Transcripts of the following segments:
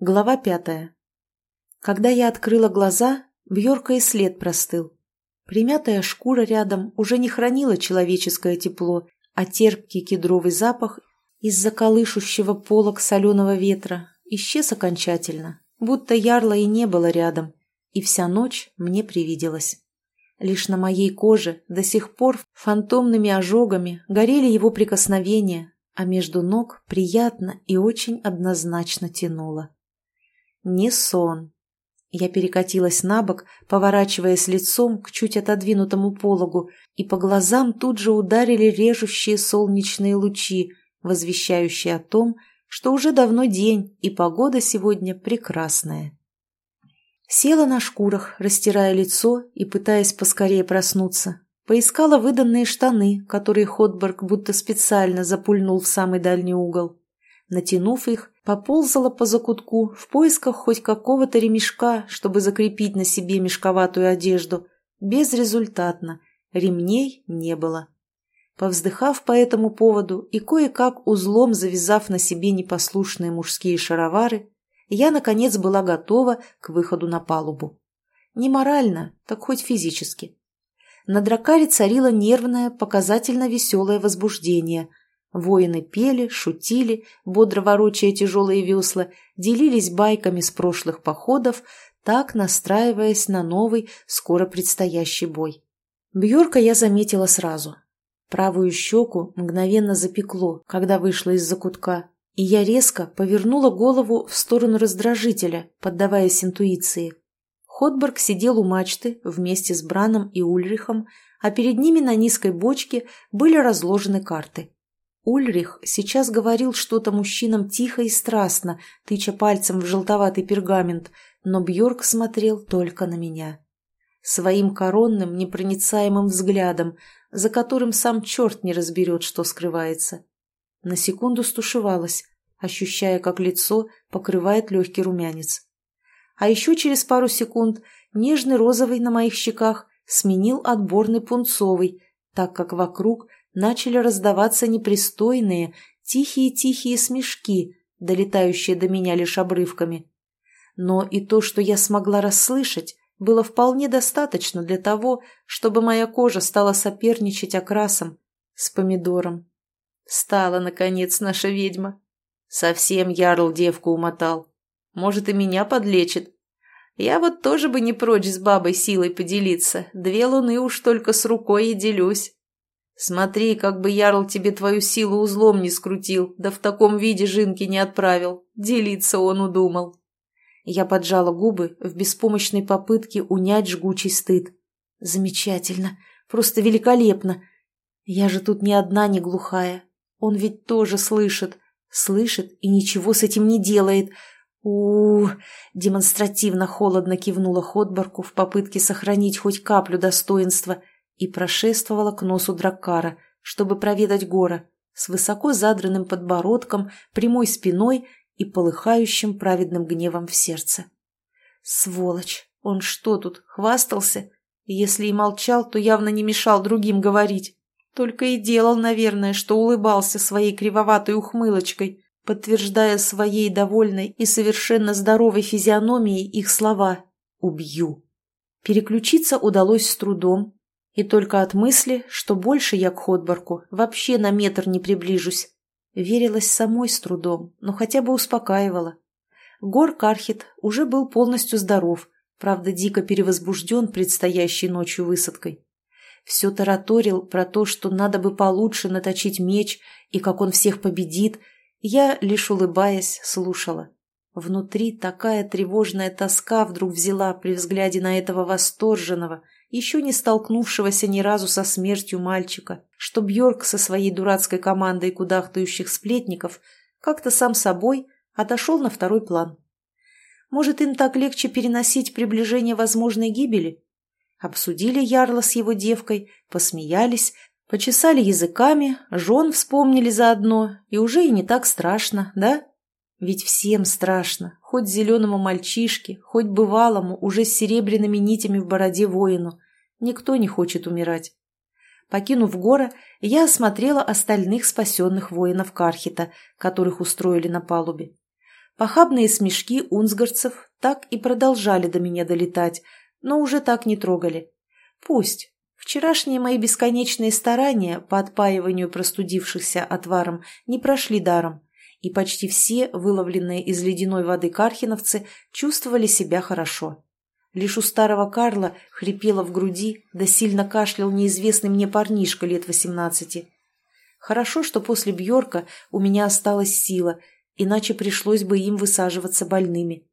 Глава пятая. Когда я открыла глаза, Бьорка и след простыл. Примятая шкура рядом уже не хранила человеческое тепло, а терпкий кедровый запах из-за колышущего полок соленого ветра исчез окончательно, будто ярла и не было рядом, и вся ночь мне привиделась. Лишь на моей коже до сих пор фантомными ожогами горели его прикосновения, а между ног приятно и очень однозначно тянуло. Не сон. Я перекатилась на бок, поворачиваясь лицом к чуть отодвинутому пологу, и по глазам тут же ударили режущие солнечные лучи, возвещающие о том, что уже давно день, и погода сегодня прекрасная. Села на шкурах, растирая лицо и пытаясь поскорее проснуться. Поискала выданные штаны, которые Ходберг будто специально запульнул в самый дальний угол. Натянув их, поползала по закутку в поисках хоть какого-то ремешка, чтобы закрепить на себе мешковатую одежду. Безрезультатно. Ремней не было. Повздыхав по этому поводу и кое-как узлом завязав на себе непослушные мужские шаровары, я, наконец, была готова к выходу на палубу. Не морально, так хоть физически. На дракаре царило нервное, показательно веселое возбуждение – Воины пели, шутили, бодро ворочая тяжелые весла, делились байками с прошлых походов, так настраиваясь на новый, скоро предстоящий бой. Бьорка я заметила сразу. Правую щеку мгновенно запекло, когда вышла из-за кутка, и я резко повернула голову в сторону раздражителя, поддаваясь интуиции. Ходберг сидел у мачты вместе с Браном и Ульрихом, а перед ними на низкой бочке были разложены карты. Ульрих сейчас говорил что-то мужчинам тихо и страстно, тыча пальцем в желтоватый пергамент, но Бьорк смотрел только на меня. Своим коронным, непроницаемым взглядом, за которым сам черт не разберет, что скрывается. На секунду стушевалась, ощущая, как лицо покрывает легкий румянец. А еще через пару секунд нежный розовый на моих щеках сменил отборный пунцовый, так как вокруг начали раздаваться непристойные, тихие-тихие смешки, долетающие до меня лишь обрывками. Но и то, что я смогла расслышать, было вполне достаточно для того, чтобы моя кожа стала соперничать окрасом с помидором. Стала, наконец, наша ведьма. Совсем ярл девку умотал. Может, и меня подлечит. Я вот тоже бы не прочь с бабой силой поделиться. Две луны уж только с рукой и делюсь. Смотри, как бы Ярл тебе твою силу узлом не скрутил, да в таком виде жинки не отправил. Делиться он удумал. Я поджала губы в беспомощной попытке унять жгучий стыд. Замечательно, просто великолепно. Я же тут ни одна не глухая. Он ведь тоже слышит. Слышит и ничего с этим не делает. у, -у, -у демонстративно холодно кивнула Ходборку в попытке сохранить хоть каплю достоинства – и прошествовала к носу Драккара, чтобы проведать гора, с высоко задранным подбородком, прямой спиной и полыхающим праведным гневом в сердце. Сволочь! Он что тут, хвастался? Если и молчал, то явно не мешал другим говорить. Только и делал, наверное, что улыбался своей кривоватой ухмылочкой, подтверждая своей довольной и совершенно здоровой физиономией их слова «убью». Переключиться удалось с трудом, и только от мысли, что больше я к Ходборку вообще на метр не приближусь. Верилась самой с трудом, но хотя бы успокаивала. Гор Кархит уже был полностью здоров, правда дико перевозбужден предстоящей ночью высадкой. Все тараторил про то, что надо бы получше наточить меч и как он всех победит, я, лишь улыбаясь, слушала. Внутри такая тревожная тоска вдруг взяла при взгляде на этого восторженного – еще не столкнувшегося ни разу со смертью мальчика, что Бьорк со своей дурацкой командой кудахтающих сплетников как-то сам собой отошел на второй план. Может, им так легче переносить приближение возможной гибели? Обсудили Ярла с его девкой, посмеялись, почесали языками, жен вспомнили заодно, и уже и не так страшно, да? Ведь всем страшно, хоть зеленому мальчишке, хоть бывалому, уже с серебряными нитями в бороде воину. Никто не хочет умирать. Покинув гора, я осмотрела остальных спасенных воинов Кархита, которых устроили на палубе. Похабные смешки унсгарцев так и продолжали до меня долетать, но уже так не трогали. Пусть. Вчерашние мои бесконечные старания по отпаиванию простудившихся отваром не прошли даром, и почти все выловленные из ледяной воды кархиновцы чувствовали себя хорошо. Лишь у старого Карла хрипело в груди, да сильно кашлял неизвестный мне парнишка лет восемнадцати. Хорошо, что после Бьорка у меня осталась сила, иначе пришлось бы им высаживаться больными.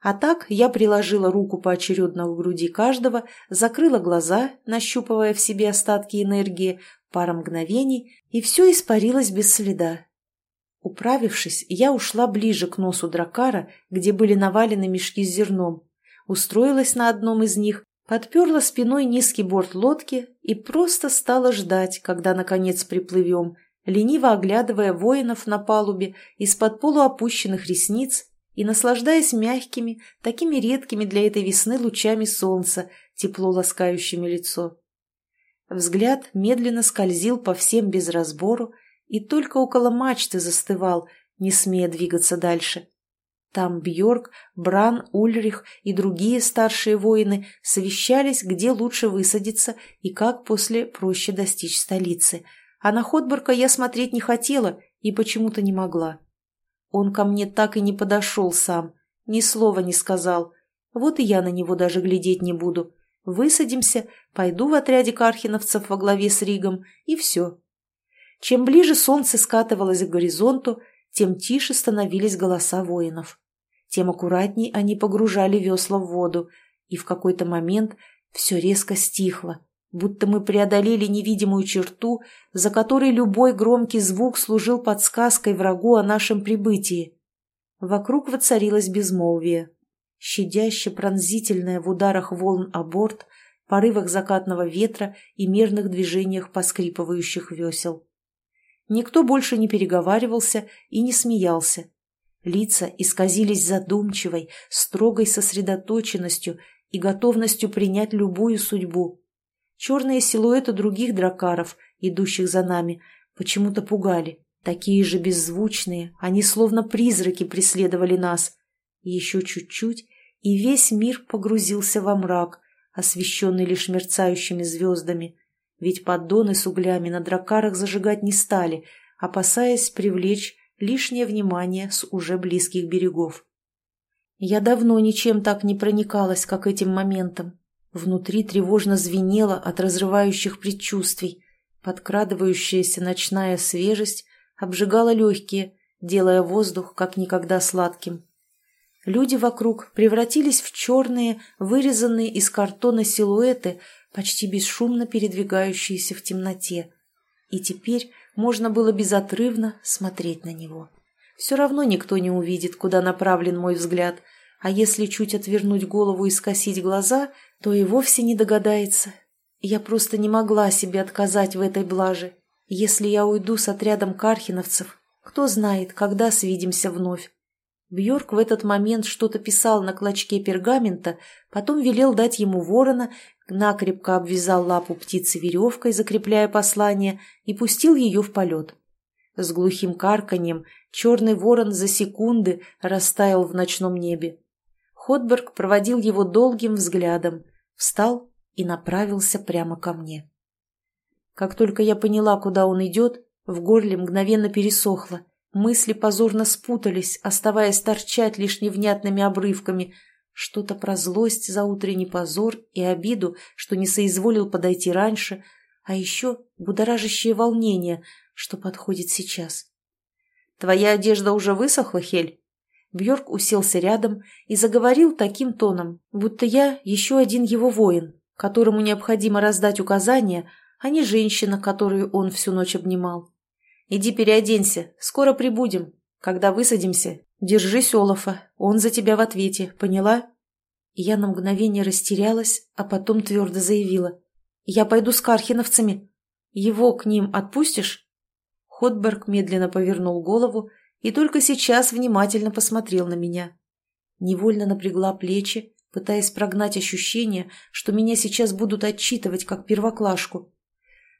А так я приложила руку поочередно к груди каждого, закрыла глаза, нащупывая в себе остатки энергии, пара мгновений, и все испарилось без следа. Управившись, я ушла ближе к носу дракара, где были навалены мешки с зерном, устроилась на одном из них, подперла спиной низкий борт лодки и просто стала ждать, когда, наконец, приплывем, лениво оглядывая воинов на палубе из-под полуопущенных ресниц и наслаждаясь мягкими, такими редкими для этой весны лучами солнца, тепло ласкающими лицо. Взгляд медленно скользил по всем без разбору и только около мачты застывал, не смея двигаться дальше. Там Бьорк, Бран, Ульрих и другие старшие воины совещались, где лучше высадиться и как после проще достичь столицы. А на Ходборка я смотреть не хотела и почему-то не могла. Он ко мне так и не подошел сам, ни слова не сказал. Вот и я на него даже глядеть не буду. Высадимся, пойду в отряде кархиновцев во главе с Ригом, и все. Чем ближе солнце скатывалось к горизонту, тем тише становились голоса воинов тем аккуратней они погружали весла в воду, и в какой-то момент все резко стихло, будто мы преодолели невидимую черту, за которой любой громкий звук служил подсказкой врагу о нашем прибытии. Вокруг воцарилось безмолвие, щадяще пронзительное в ударах волн о борт, порывах закатного ветра и мерных движениях поскрипывающих весел. Никто больше не переговаривался и не смеялся, Лица исказились задумчивой, строгой сосредоточенностью и готовностью принять любую судьбу. Черные силуэты других дракаров, идущих за нами, почему-то пугали. Такие же беззвучные, они словно призраки преследовали нас. Еще чуть-чуть, и весь мир погрузился во мрак, освещенный лишь мерцающими звездами. Ведь поддоны с углями на дракарах зажигать не стали, опасаясь привлечь лишнее внимание с уже близких берегов. Я давно ничем так не проникалась, как этим моментом. Внутри тревожно звенело от разрывающих предчувствий. Подкрадывающаяся ночная свежесть обжигала легкие, делая воздух как никогда сладким. Люди вокруг превратились в черные, вырезанные из картона силуэты, почти бесшумно передвигающиеся в темноте. И теперь можно было безотрывно смотреть на него. Все равно никто не увидит, куда направлен мой взгляд, а если чуть отвернуть голову и скосить глаза, то и вовсе не догадается. Я просто не могла себе отказать в этой блаже. Если я уйду с отрядом кархиновцев, кто знает, когда свидимся вновь. Бьорк в этот момент что-то писал на клочке пергамента, потом велел дать ему ворона накрепко обвязал лапу птицы веревкой, закрепляя послание, и пустил ее в полет. С глухим карканьем черный ворон за секунды растаял в ночном небе. Ходберг проводил его долгим взглядом, встал и направился прямо ко мне. Как только я поняла, куда он идет, в горле мгновенно пересохло, мысли позорно спутались, оставаясь торчать лишь невнятными обрывками – что-то про злость за утренний позор и обиду, что не соизволил подойти раньше, а еще будоражащее волнение, что подходит сейчас. «Твоя одежда уже высохла, Хель?» Бьорк уселся рядом и заговорил таким тоном, будто я еще один его воин, которому необходимо раздать указания, а не женщина, которую он всю ночь обнимал. «Иди переоденься, скоро прибудем. Когда высадимся, Держись, Олафа, он за тебя в ответе, поняла?» Я на мгновение растерялась, а потом твердо заявила. «Я пойду с кархиновцами. Его к ним отпустишь?» Ходберг медленно повернул голову и только сейчас внимательно посмотрел на меня. Невольно напрягла плечи, пытаясь прогнать ощущение, что меня сейчас будут отчитывать как первоклашку.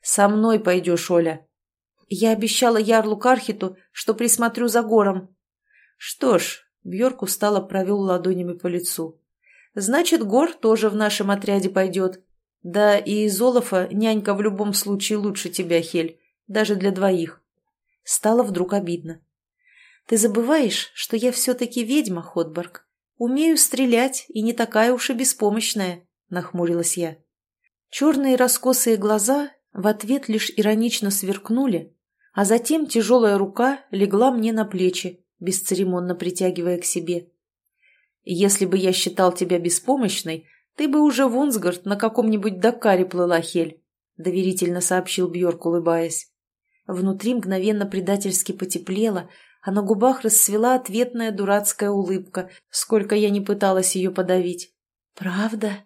«Со мной пойдешь, Оля!» Я обещала Ярлу Кархиту, что присмотрю за гором, «Что ж, Бьорк устало провел ладонями по лицу. «Значит, Гор тоже в нашем отряде пойдет. Да и из Олафа нянька в любом случае лучше тебя, Хель, даже для двоих». Стало вдруг обидно. «Ты забываешь, что я все-таки ведьма, Ходборг. Умею стрелять и не такая уж и беспомощная», — нахмурилась я. Черные раскосые глаза в ответ лишь иронично сверкнули, а затем тяжелая рука легла мне на плечи, бесцеремонно притягивая к себе. «Если бы я считал тебя беспомощной, ты бы уже в Унсгард на каком-нибудь Дакаре плыла, Хель», — доверительно сообщил Бьорк, улыбаясь. Внутри мгновенно предательски потеплело, а на губах расцвела ответная дурацкая улыбка, сколько я не пыталась ее подавить. «Правда?»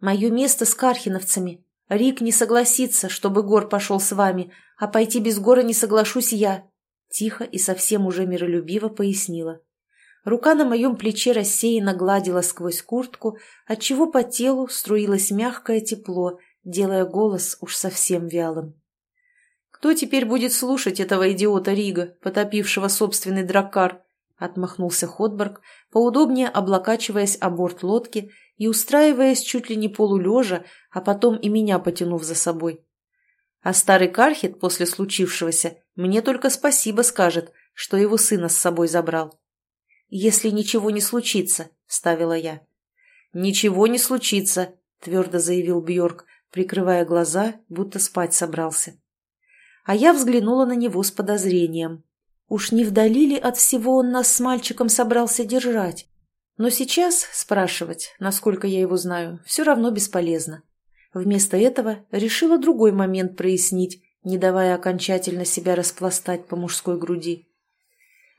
«Мое место с кархиновцами. Рик не согласится, чтобы Гор пошел с вами, а пойти без Гора не соглашусь я», — тихо и совсем уже миролюбиво пояснила. Рука на моем плече рассеянно гладила сквозь куртку, отчего по телу струилось мягкое тепло, делая голос уж совсем вялым. Кто теперь будет слушать этого идиота Рига, потопившего собственный драккар? Отмахнулся Ходберг, поудобнее облокачиваясь о борт лодки и устраиваясь чуть ли не полулежа, а потом и меня потянув за собой. А старый Кархит после случившегося мне только спасибо скажет, что его сына с собой забрал. «Если ничего не случится», — ставила я. «Ничего не случится», — твердо заявил Бьорк, прикрывая глаза, будто спать собрался а я взглянула на него с подозрением. Уж не вдали ли от всего он нас с мальчиком собрался держать? Но сейчас спрашивать, насколько я его знаю, все равно бесполезно. Вместо этого решила другой момент прояснить, не давая окончательно себя распластать по мужской груди.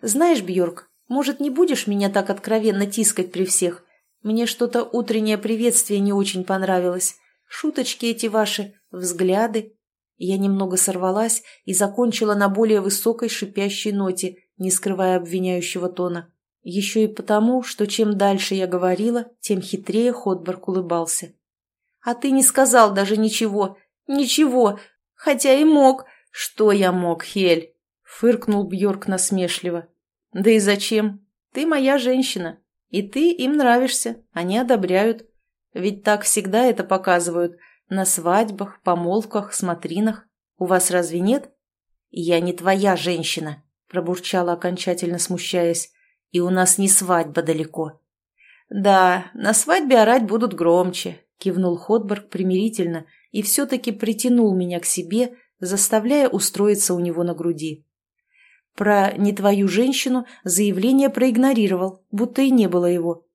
«Знаешь, Бьорк, может, не будешь меня так откровенно тискать при всех? Мне что-то утреннее приветствие не очень понравилось. Шуточки эти ваши, взгляды. Я немного сорвалась и закончила на более высокой шипящей ноте, не скрывая обвиняющего тона. Еще и потому, что чем дальше я говорила, тем хитрее Ходборг улыбался. «А ты не сказал даже ничего. Ничего. Хотя и мог. Что я мог, Хель?» — фыркнул Бьорк насмешливо. «Да и зачем? Ты моя женщина. И ты им нравишься. Они одобряют. Ведь так всегда это показывают — на свадьбах, помолвках, смотринах. У вас разве нет? Я не твоя женщина, пробурчала окончательно смущаясь. И у нас не свадьба далеко. Да, на свадьбе орать будут громче, кивнул Ходберг примирительно и все-таки притянул меня к себе, заставляя устроиться у него на груди. Про «не твою женщину» заявление проигнорировал, будто и не было его.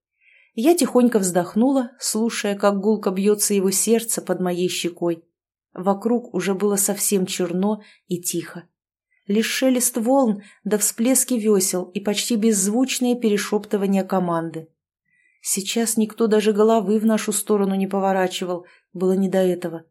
Я тихонько вздохнула, слушая, как гулко бьется его сердце под моей щекой. Вокруг уже было совсем черно и тихо. Лишь шелест волн да всплески весел и почти беззвучные перешептывания команды. Сейчас никто даже головы в нашу сторону не поворачивал, было не до этого.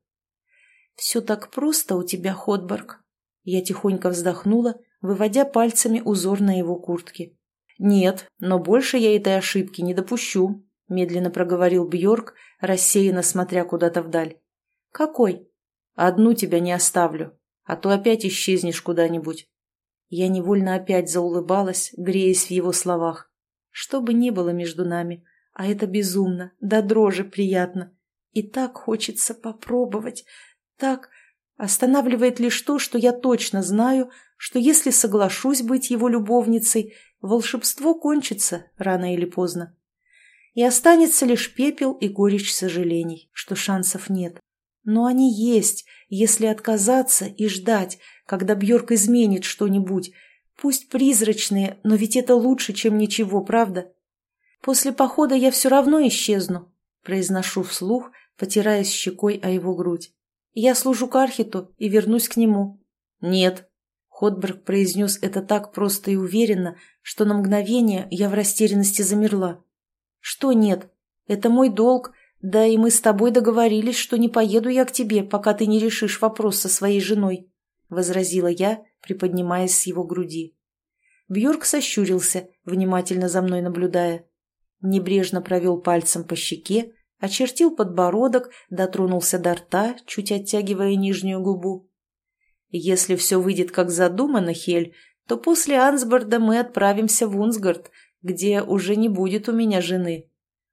«Все так просто у тебя, Ходборг!» Я тихонько вздохнула, выводя пальцами узор на его куртке. «Нет, но больше я этой ошибки не допущу», — медленно проговорил Бьорк, рассеянно смотря куда-то вдаль. «Какой?» «Одну тебя не оставлю, а то опять исчезнешь куда-нибудь». Я невольно опять заулыбалась, греясь в его словах. Что бы ни было между нами, а это безумно, да дрожи приятно. И так хочется попробовать, так останавливает лишь то, что я точно знаю, что если соглашусь быть его любовницей, волшебство кончится рано или поздно. И останется лишь пепел и горечь сожалений, что шансов нет. Но они есть, если отказаться и ждать, когда Бьорк изменит что-нибудь. Пусть призрачные, но ведь это лучше, чем ничего, правда? После похода я все равно исчезну, произношу вслух, потираясь щекой о его грудь. Я служу Кархиту и вернусь к нему. Нет, Ходберг произнес это так просто и уверенно, что на мгновение я в растерянности замерла. «Что нет? Это мой долг, да и мы с тобой договорились, что не поеду я к тебе, пока ты не решишь вопрос со своей женой», — возразила я, приподнимаясь с его груди. Бьорк сощурился, внимательно за мной наблюдая. Небрежно провел пальцем по щеке, очертил подбородок, дотронулся до рта, чуть оттягивая нижнюю губу. Если все выйдет как задумано, Хель, то после Ансборда мы отправимся в Унсгард, где уже не будет у меня жены».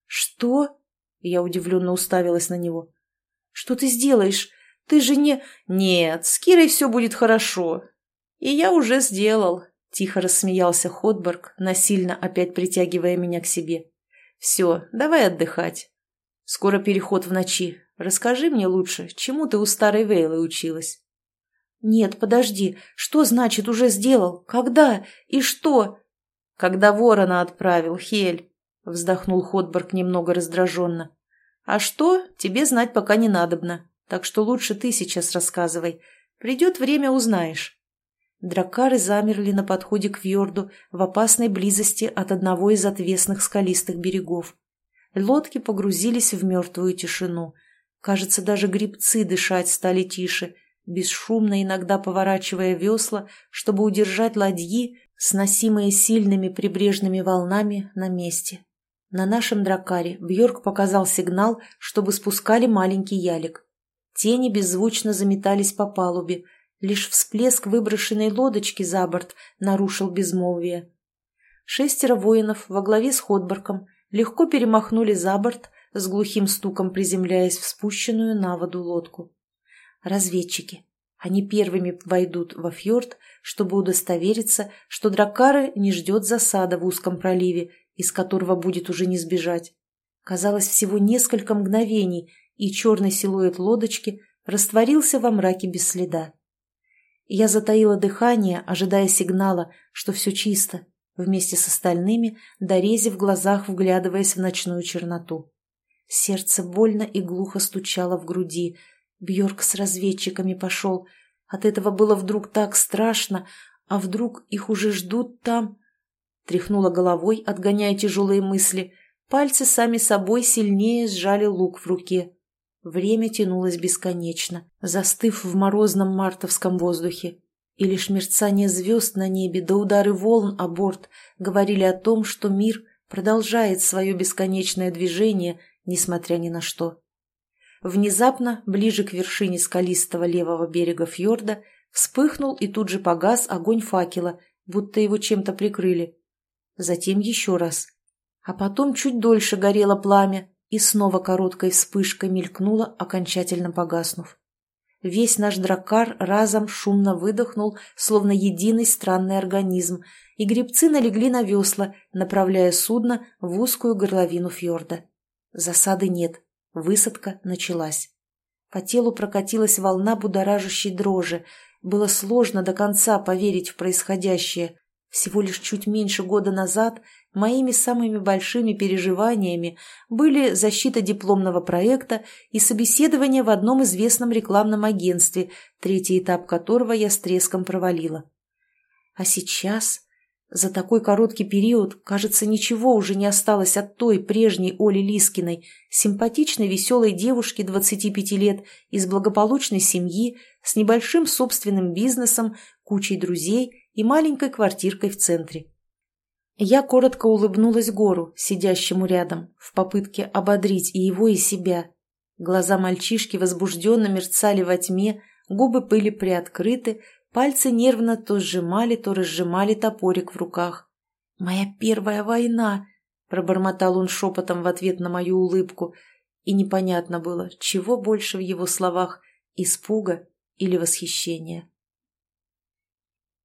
«Что?» — я удивленно уставилась на него. «Что ты сделаешь? Ты же не...» «Нет, с Кирой все будет хорошо. И я уже сделал», — тихо рассмеялся Ходберг, насильно опять притягивая меня к себе. «Все, давай отдыхать. Скоро переход в ночи. Расскажи мне лучше, чему ты у старой Вейлы училась?» «Нет, подожди. Что значит уже сделал? Когда? И что?» «Когда ворона отправил, Хель», — вздохнул Ходберг немного раздраженно. «А что, тебе знать пока не надобно, так что лучше ты сейчас рассказывай. Придет время, узнаешь». Дракары замерли на подходе к Вьорду в опасной близости от одного из отвесных скалистых берегов. Лодки погрузились в мертвую тишину. Кажется, даже грибцы дышать стали тише, бесшумно иногда поворачивая весла, чтобы удержать ладьи, сносимые сильными прибрежными волнами, на месте. На нашем дракаре Бьорк показал сигнал, чтобы спускали маленький ялик. Тени беззвучно заметались по палубе, Лишь всплеск выброшенной лодочки за борт нарушил безмолвие. Шестеро воинов во главе с Ходборком легко перемахнули за борт, с глухим стуком приземляясь в спущенную на воду лодку. Разведчики. Они первыми войдут во фьорд, чтобы удостовериться, что дракары не ждет засада в узком проливе, из которого будет уже не сбежать. Казалось, всего несколько мгновений, и черный силуэт лодочки растворился во мраке без следа. Я затаила дыхание, ожидая сигнала, что все чисто, вместе с остальными, дорези в глазах, вглядываясь в ночную черноту. Сердце больно и глухо стучало в груди. Бьорк с разведчиками пошел. От этого было вдруг так страшно, а вдруг их уже ждут там? Тряхнула головой, отгоняя тяжелые мысли. Пальцы сами собой сильнее сжали лук в руке. Время тянулось бесконечно, застыв в морозном мартовском воздухе. И лишь мерцание звезд на небе да удары волн о борт говорили о том, что мир продолжает свое бесконечное движение, несмотря ни на что. Внезапно, ближе к вершине скалистого левого берега фьорда, вспыхнул и тут же погас огонь факела, будто его чем-то прикрыли. Затем еще раз. А потом чуть дольше горело пламя, и снова короткой вспышкой мелькнула, окончательно погаснув. Весь наш драккар разом шумно выдохнул, словно единый странный организм, и гребцы налегли на весла, направляя судно в узкую горловину фьорда. Засады нет, высадка началась. По телу прокатилась волна будоражащей дрожи. Было сложно до конца поверить в происходящее. Всего лишь чуть меньше года назад Моими самыми большими переживаниями были защита дипломного проекта и собеседование в одном известном рекламном агентстве, третий этап которого я с треском провалила. А сейчас, за такой короткий период, кажется, ничего уже не осталось от той прежней Оли Лискиной, симпатичной веселой девушки 25 лет из благополучной семьи, с небольшим собственным бизнесом, кучей друзей и маленькой квартиркой в центре. Я коротко улыбнулась Гору, сидящему рядом, в попытке ободрить и его, и себя. Глаза мальчишки возбужденно мерцали во тьме, губы были приоткрыты, пальцы нервно то сжимали, то разжимали топорик в руках. «Моя первая война!» — пробормотал он шепотом в ответ на мою улыбку, и непонятно было, чего больше в его словах — испуга или восхищения.